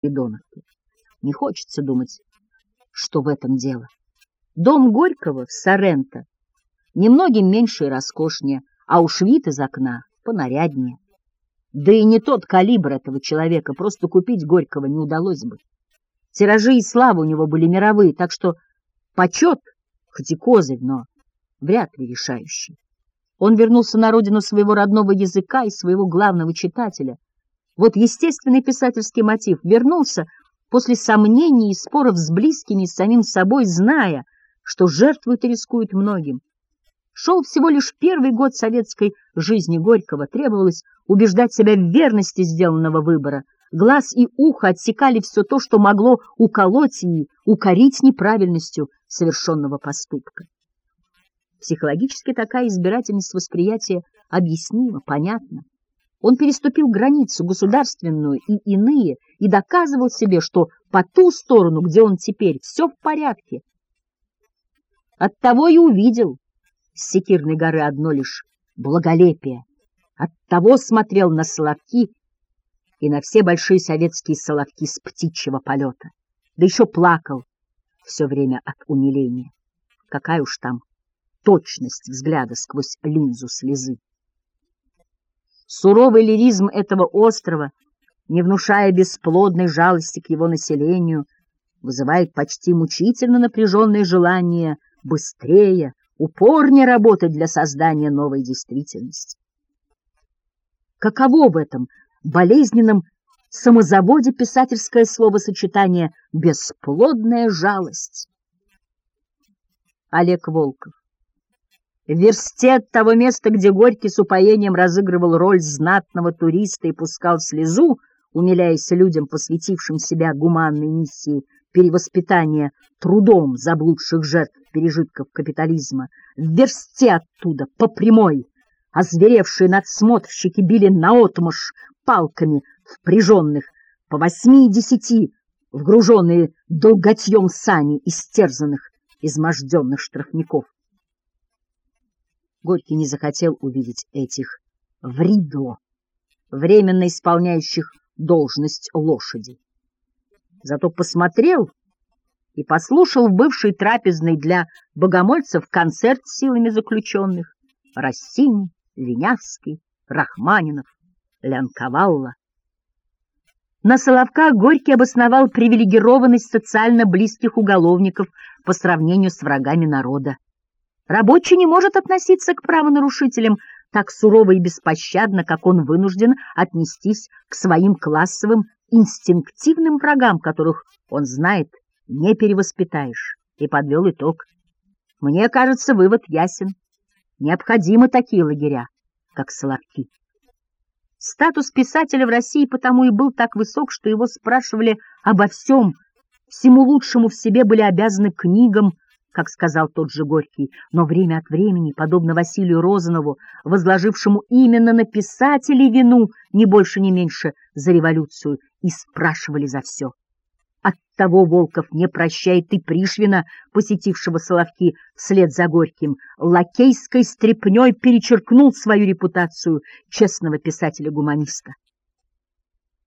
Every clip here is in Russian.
Спиридоновке. Не хочется думать, что в этом дело. Дом Горького в Соренто немногим меньше и роскошнее, а уж вид из окна понаряднее. Да и не тот калибр этого человека, просто купить Горького не удалось бы. Тиражи и слава у него были мировые, так что почет, хоть и козырь, но вряд ли решающий. Он вернулся на родину своего родного языка и своего главного читателя. Вот естественный писательский мотив вернулся после сомнений и споров с близкими с самим собой, зная, что жертвует и рискует многим. Шел всего лишь первый год советской жизни Горького, требовалось убеждать себя в верности сделанного выбора. Глаз и ухо отсекали все то, что могло уколоть и укорить неправильностью совершенного поступка. Психологически такая избирательность восприятия объяснима, понятна. Он переступил границу государственную и иные и доказывал себе, что по ту сторону, где он теперь, все в порядке. Оттого и увидел с Секирной горы одно лишь благолепие. Оттого смотрел на соловки и на все большие советские соловки с птичьего полета. Да еще плакал все время от умиления. Какая уж там точность взгляда сквозь линзу слезы. Суровый лиризм этого острова, не внушая бесплодной жалости к его населению, вызывает почти мучительно напряженное желание быстрее, упорнее работать для создания новой действительности. Каково в этом болезненном самозаводе писательское словосочетание «бесплодная жалость»? Олег Волков версте от того места, где Горький с упоением разыгрывал роль знатного туриста и пускал слезу, умиляясь людям, посвятившим себя гуманной миссии перевоспитания трудом заблудших жертв пережитков капитализма, версте оттуда, по прямой, озверевшие надсмотрщики били наотмашь палками, впряженных по восьми и десяти, вгруженные долготьем сани истерзанных, изможденных штрафников. Горький не захотел увидеть этих вридло, временно исполняющих должность лошади. Зато посмотрел и послушал в бывшей трапезной для богомольцев концерт силами заключенных Рассини, Винявский, Рахманинов, Лянковалла. На Соловках Горький обосновал привилегированность социально близких уголовников по сравнению с врагами народа. Рабочий не может относиться к правонарушителям так сурово и беспощадно, как он вынужден отнестись к своим классовым инстинктивным врагам, которых он знает, не перевоспитаешь, и подвел итог. Мне кажется, вывод ясен. Необходимы такие лагеря, как Соловки. Статус писателя в России потому и был так высок, что его спрашивали обо всем, всему лучшему в себе были обязаны книгам, как сказал тот же Горький, но время от времени, подобно Василию Розанову, возложившему именно на писателей вину, не больше, не меньше, за революцию, и спрашивали за все. Оттого Волков не прощает и Пришвина, посетившего Соловки вслед за Горьким, лакейской стрепней перечеркнул свою репутацию честного писателя-гуманиста.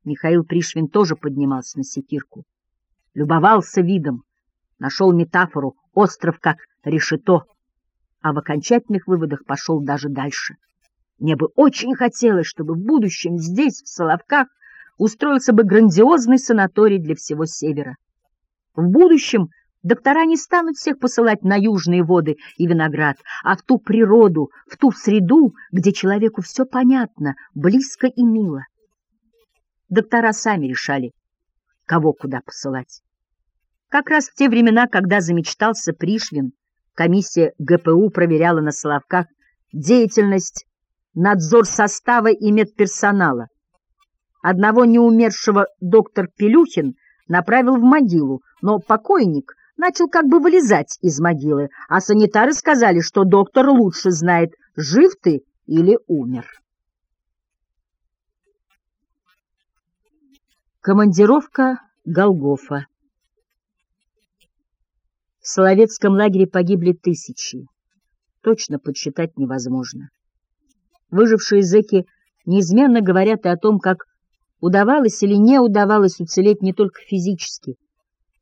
Михаил Пришвин тоже поднимался на секирку, любовался видом, нашел метафору остров как решето, а в окончательных выводах пошел даже дальше. Мне бы очень хотелось, чтобы в будущем здесь, в Соловках, устроился бы грандиозный санаторий для всего Севера. В будущем доктора не станут всех посылать на южные воды и виноград, а в ту природу, в ту среду, где человеку все понятно, близко и мило. Доктора сами решали, кого куда посылать. Как раз в те времена, когда замечтался Пришвин, комиссия ГПУ проверяла на Соловках деятельность, надзор состава и медперсонала. Одного неумершего доктор Пелюхин направил в могилу, но покойник начал как бы вылезать из могилы, а санитары сказали, что доктор лучше знает, жив ты или умер. Командировка Голгофа в Соловецком лагере погибли тысячи. Точно подсчитать невозможно. Выжившие зэки неизменно говорят и о том, как удавалось или не удавалось уцелеть не только физически,